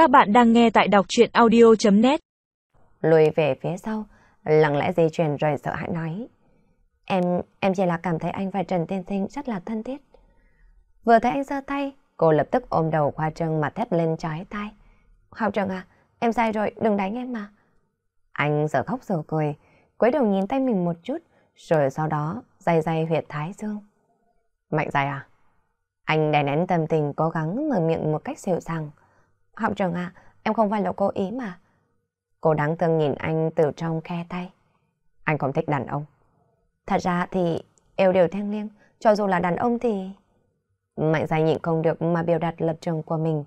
Các bạn đang nghe tại đọc chuyện audio.net Lùi về phía sau, lặng lẽ di chuyển rồi sợ hãi nói. Em, em chỉ là cảm thấy anh và Trần Tiên Sinh rất là thân thiết. Vừa thấy anh giơ tay, cô lập tức ôm đầu qua trương mà thét lên trái tay. Học trường à, em sai rồi, đừng đánh em mà. Anh sợ khóc sợ cười, quấy đầu nhìn tay mình một chút, rồi sau đó dày dày huyệt thái dương. Mạnh dài à? Anh đè nén tâm tình cố gắng mở miệng một cách dịu dàng. Học trưởng à, em không phải là cô ý mà. Cô đáng thương nhìn anh từ trong khe tay. Anh không thích đàn ông. Thật ra thì yêu đều thiêng liêng, cho dù là đàn ông thì... Mạnh dài nhịn không được mà biểu đạt lập trường của mình.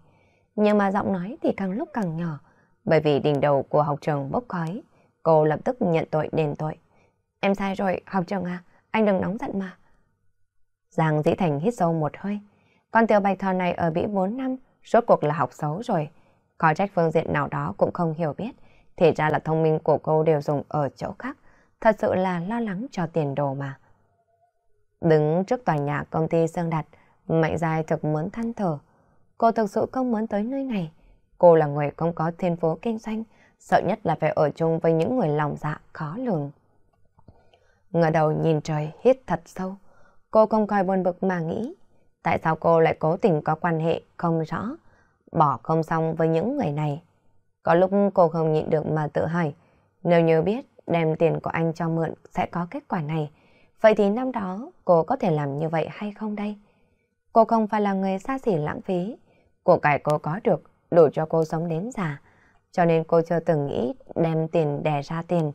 Nhưng mà giọng nói thì càng lúc càng nhỏ, bởi vì đỉnh đầu của học trường bốc khói. Cô lập tức nhận tội đền tội. Em sai rồi, học trường à, anh đừng nóng giận mà. Giang Dĩ Thành hít sâu một hơi. Con tiểu bạch thò này ở Bỉ 4 năm, rốt cuộc là học xấu rồi. Có trách phương diện nào đó cũng không hiểu biết. Thì ra là thông minh của cô đều dùng ở chỗ khác. Thật sự là lo lắng cho tiền đồ mà. Đứng trước tòa nhà công ty Sơn Đạt, Mạnh giai thực muốn than thở. Cô thực sự không muốn tới nơi này. Cô là người không có thiên phố kinh doanh, sợ nhất là phải ở chung với những người lòng dạ khó lường. Ngờ đầu nhìn trời hít thật sâu. Cô không coi buồn bực mà nghĩ. Tại sao cô lại cố tình có quan hệ không rõ, bỏ không xong với những người này? Có lúc cô không nhịn được mà tự hỏi, nếu như biết đem tiền của anh cho mượn sẽ có kết quả này, vậy thì năm đó cô có thể làm như vậy hay không đây? Cô không phải là người xa xỉ lãng phí, của cải cô có được đủ cho cô sống đến già, cho nên cô chưa từng nghĩ đem tiền đè ra tiền.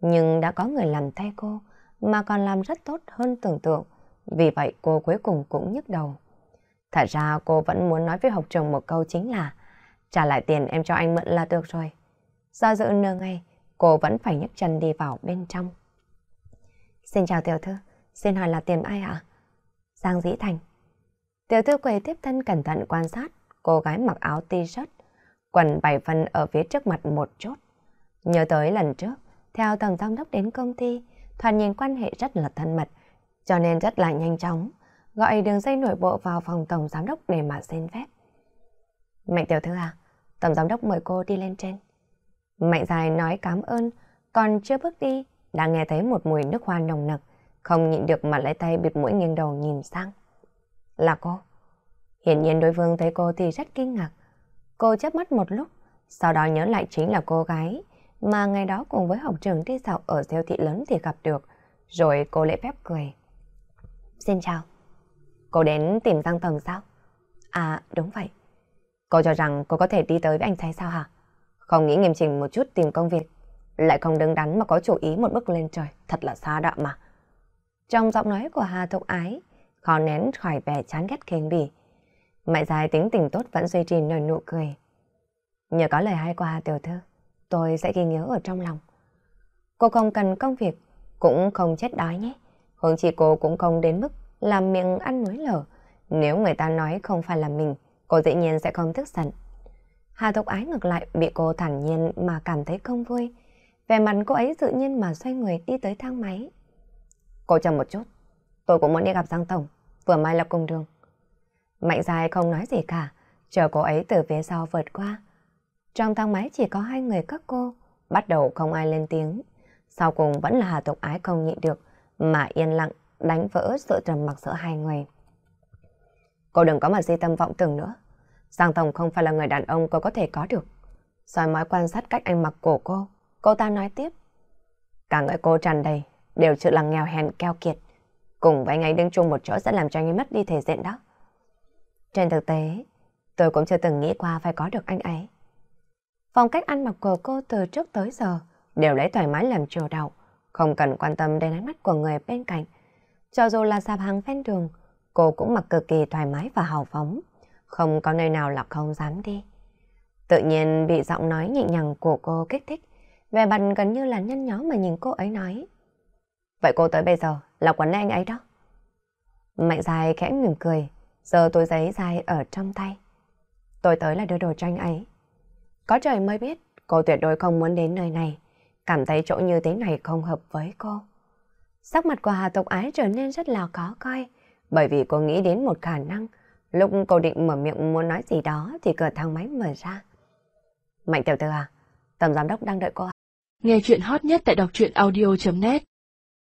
Nhưng đã có người làm thay cô, mà còn làm rất tốt hơn tưởng tượng. Vì vậy cô cuối cùng cũng nhức đầu. Thật ra cô vẫn muốn nói với học trường một câu chính là trả lại tiền em cho anh mượn là được rồi. Do dự nửa ngày, cô vẫn phải nhấc chân đi vào bên trong. Xin chào tiểu thư, xin hỏi là tiền ai ạ? Giang Dĩ Thành. Tiểu thư quầy tiếp thân cẩn thận quan sát cô gái mặc áo t-shirt, quần bảy phân ở phía trước mặt một chút. Nhớ tới lần trước, theo tầng giám đốc đến công ty, thoạt nhìn quan hệ rất là thân mật, cho nên rất là nhanh chóng, gọi đường dây nội bộ vào phòng tổng giám đốc để mà xin phép. Mạnh tiểu thư à, tổng giám đốc mời cô đi lên trên. Mạnh dài nói cảm ơn, còn chưa bước đi, đã nghe thấy một mùi nước hoa nồng nặc, không nhịn được mà lấy tay bịt mũi nghiêng đầu nhìn sang. Là cô. Hiển nhiên đối phương thấy cô thì rất kinh ngạc. Cô chớp mắt một lúc, sau đó nhớ lại chính là cô gái mà ngày đó cùng với học trường đi dạo ở siêu thị lớn thì gặp được. Rồi cô lễ phép cười. Xin chào. Cô đến tìm Giang Tầm sao? À, đúng vậy. Cô cho rằng cô có thể đi tới với anh trai sao hả? Không nghĩ nghiêm chỉnh một chút tìm công việc. Lại không đứng đắn mà có chủ ý một bước lên trời. Thật là xa đạm mà. Trong giọng nói của Hà Thục Ái, khó nén khỏi vẻ chán ghét khinh bỉ. Mẹ dài tính tình tốt vẫn duy trì nở nụ cười. Nhờ có lời hay của Hà Tiểu Thư, tôi sẽ ghi nhớ ở trong lòng. Cô không cần công việc, cũng không chết đói nhé hương chỉ cô cũng không đến mức làm miệng ăn nói lở. Nếu người ta nói không phải là mình, cô dĩ nhiên sẽ không tức giận. Hà Thục Ái ngược lại bị cô thản nhiên mà cảm thấy không vui. Về mặt cô ấy tự nhiên mà xoay người đi tới thang máy. Cô chờ một chút, tôi cũng muốn đi gặp Giang Tổng, vừa mai là cùng đường. Mạnh dài không nói gì cả, chờ cô ấy từ phía sau vượt qua. Trong thang máy chỉ có hai người các cô, bắt đầu không ai lên tiếng. Sau cùng vẫn là Hà Tục Ái không nhịn được, mà yên lặng đánh vỡ sự trầm mặc giữa hai người. Cô đừng có mà di tâm vọng tưởng nữa. Giang Tổng không phải là người đàn ông cô có thể có được. Soi mói quan sát cách anh mặc của cô, cô ta nói tiếp. Cả người cô tràn đầy, đều chữ là nghèo hèn keo kiệt. Cùng với anh ấy đứng chung một chỗ sẽ làm cho anh ấy mất đi thể diện đó. Trên thực tế, tôi cũng chưa từng nghĩ qua phải có được anh ấy. Phong cách ăn mặc của cô từ trước tới giờ đều lấy thoải mái làm chủ đầu, không cần quan tâm đến ánh mắt của người bên cạnh. Cho dù là sạp hàng ven đường, cô cũng mặc cực kỳ thoải mái và hào phóng, không có nơi nào là không dám đi. Tự nhiên bị giọng nói nhẹ nhàng của cô kích thích, vẻ mặt gần như là nhăn nhó mà nhìn cô ấy nói. Vậy cô tới bây giờ là quán anh ấy đó. Mạnh dài khẽ mỉm cười, giờ tôi giấy dài ở trong tay. Tôi tới là đưa đồ cho anh ấy. Có trời mới biết, cô tuyệt đối không muốn đến nơi này, cảm thấy chỗ như thế này không hợp với cô. Sắc mặt của Hà Tục Ái trở nên rất là khó coi, bởi vì cô nghĩ đến một khả năng. Lúc cô định mở miệng muốn nói gì đó thì cửa thang máy mở ra. Mạnh tiểu thư à, tầm giám đốc đang đợi cô. Nghe chuyện hot nhất tại đọc truyện audio.net